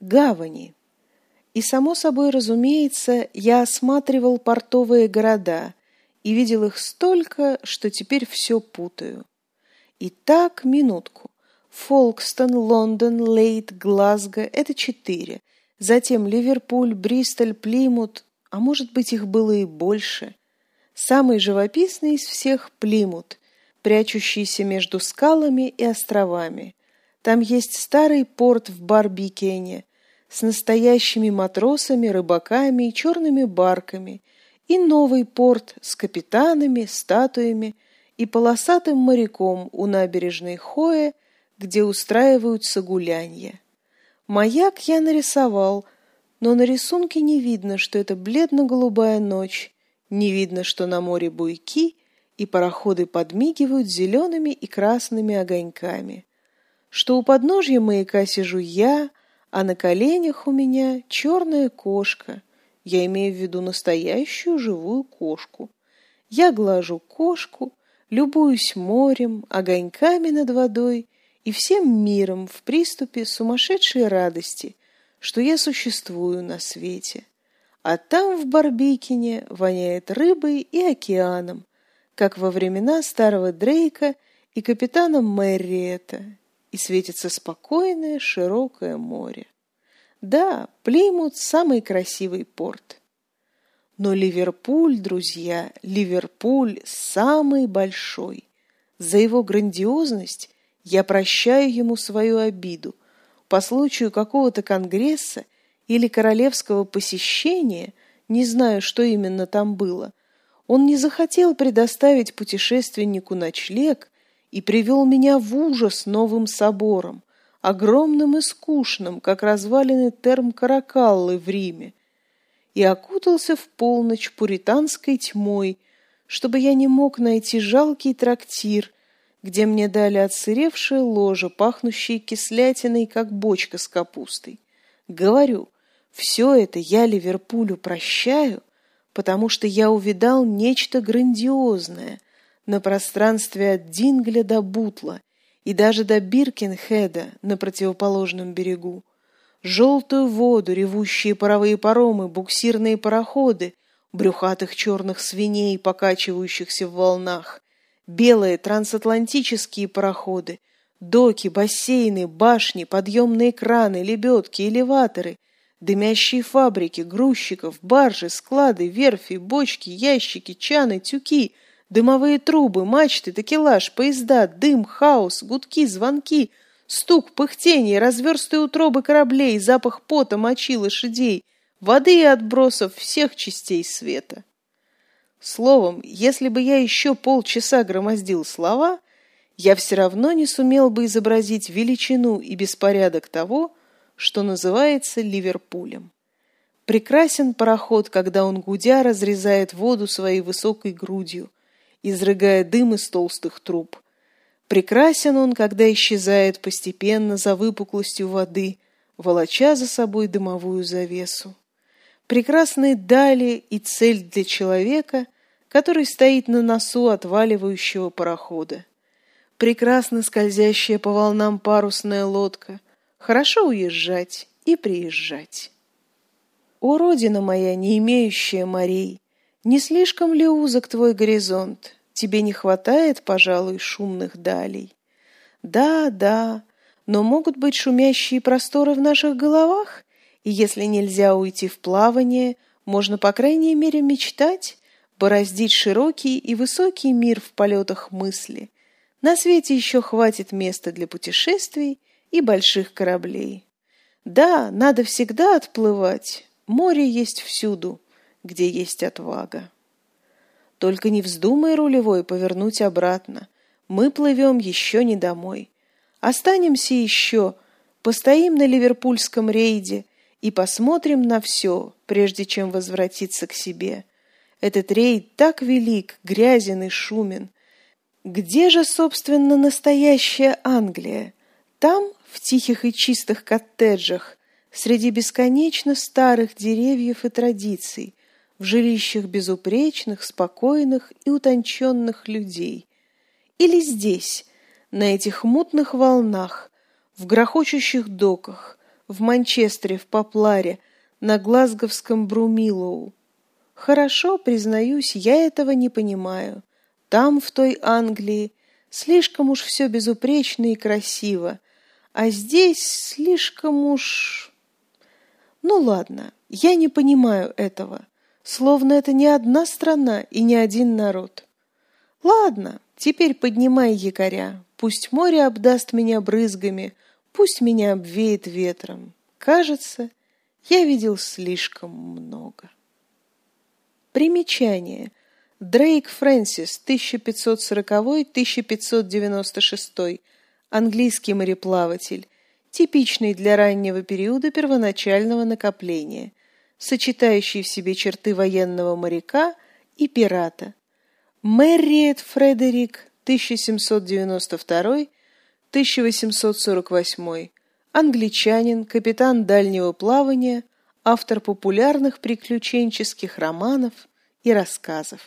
Гавани. И, само собой разумеется, я осматривал портовые города и видел их столько, что теперь все путаю. Итак, минутку. Фолкстон, Лондон, Лейт, Глазго – это четыре. Затем Ливерпуль, Бристоль, Плимут, а может быть их было и больше. Самый живописный из всех – Плимут, прячущийся между скалами и островами. Там есть старый порт в Барбикене с настоящими матросами, рыбаками и черными барками, и новый порт с капитанами, статуями и полосатым моряком у набережной Хоя, где устраиваются гулянья. Маяк я нарисовал, но на рисунке не видно, что это бледно-голубая ночь, не видно, что на море буйки, и пароходы подмигивают зелеными и красными огоньками что у подножья маяка сижу я, а на коленях у меня черная кошка. Я имею в виду настоящую живую кошку. Я глажу кошку, любуюсь морем, огоньками над водой и всем миром в приступе сумасшедшей радости, что я существую на свете. А там, в Барбикине, воняет рыбой и океаном, как во времена старого Дрейка и капитана Мэриэта, и светится спокойное широкое море. Да, Плеймут – самый красивый порт. Но Ливерпуль, друзья, Ливерпуль самый большой. За его грандиозность я прощаю ему свою обиду. По случаю какого-то конгресса или королевского посещения, не знаю, что именно там было, он не захотел предоставить путешественнику ночлег и привел меня в ужас новым собором, огромным и скучным, как развалины терм Каракаллы в Риме, и окутался в полночь пуританской тьмой, чтобы я не мог найти жалкий трактир, где мне дали отсыревшее ложе, пахнущее кислятиной, как бочка с капустой. Говорю, все это я Ливерпулю прощаю, потому что я увидал нечто грандиозное — на пространстве от Дингля до Бутла и даже до Биркенхеда на противоположном берегу. Желтую воду, ревущие паровые паромы, буксирные пароходы, брюхатых черных свиней, покачивающихся в волнах, белые трансатлантические пароходы, доки, бассейны, башни, подъемные краны, лебедки, элеваторы, дымящие фабрики, грузчиков, баржи, склады, верфи, бочки, ящики, чаны, тюки — Дымовые трубы, мачты, такелаж, поезда, дым, хаос, гудки, звонки, стук, пыхтение, разверстые утробы кораблей, запах пота, мочи, лошадей, воды и отбросов всех частей света. Словом, если бы я еще полчаса громоздил слова, я все равно не сумел бы изобразить величину и беспорядок того, что называется Ливерпулем. Прекрасен пароход, когда он гудя разрезает воду своей высокой грудью, изрыгая дым из толстых труб. Прекрасен он, когда исчезает постепенно за выпуклостью воды, волоча за собой дымовую завесу. Прекрасны дали и цель для человека, который стоит на носу отваливающего парохода. Прекрасно скользящая по волнам парусная лодка. Хорошо уезжать и приезжать. О, Родина моя, не имеющая морей, не слишком ли узок твой горизонт? Тебе не хватает, пожалуй, шумных далей? Да, да, но могут быть шумящие просторы в наших головах, и если нельзя уйти в плавание, можно, по крайней мере, мечтать, бороздить широкий и высокий мир в полетах мысли. На свете еще хватит места для путешествий и больших кораблей. Да, надо всегда отплывать, море есть всюду — где есть отвага. Только не вздумай рулевой повернуть обратно. Мы плывем еще не домой. Останемся еще, постоим на ливерпульском рейде и посмотрим на все, прежде чем возвратиться к себе. Этот рейд так велик, грязен и шумен. Где же, собственно, настоящая Англия? Там, в тихих и чистых коттеджах, среди бесконечно старых деревьев и традиций, в жилищах безупречных, спокойных и утонченных людей. Или здесь, на этих мутных волнах, в грохочущих доках, в Манчестере в Попларе, на Глазговском Брумилоу. Хорошо, признаюсь, я этого не понимаю. Там, в той Англии, слишком уж все безупречно и красиво, а здесь слишком уж... Ну ладно, я не понимаю этого, словно это не одна страна и не один народ. Ладно, теперь поднимай якоря, пусть море обдаст меня брызгами, пусть меня обвеет ветром. Кажется, я видел слишком много. Примечание. Дрейк Фрэнсис, 1540-1596, английский мореплаватель, типичный для раннего периода первоначального накопления, сочетающий в себе черты военного моряка и пирата. Мэриет Фредерик, 1792-1848, англичанин, капитан дальнего плавания, автор популярных приключенческих романов и рассказов.